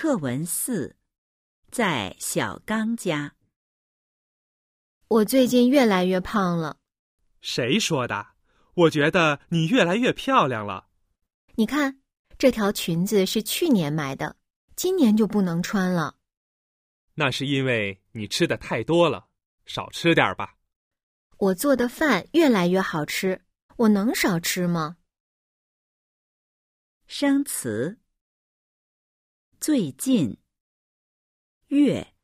课文四，在小刚家。我最近越来越胖了。谁说的？我觉得你越来越漂亮了。你看，这条裙子是去年买的，今年就不能穿了。那是因为你吃的太多了，少吃点吧。我做的饭越来越好吃，我能少吃吗？生词。最近，月。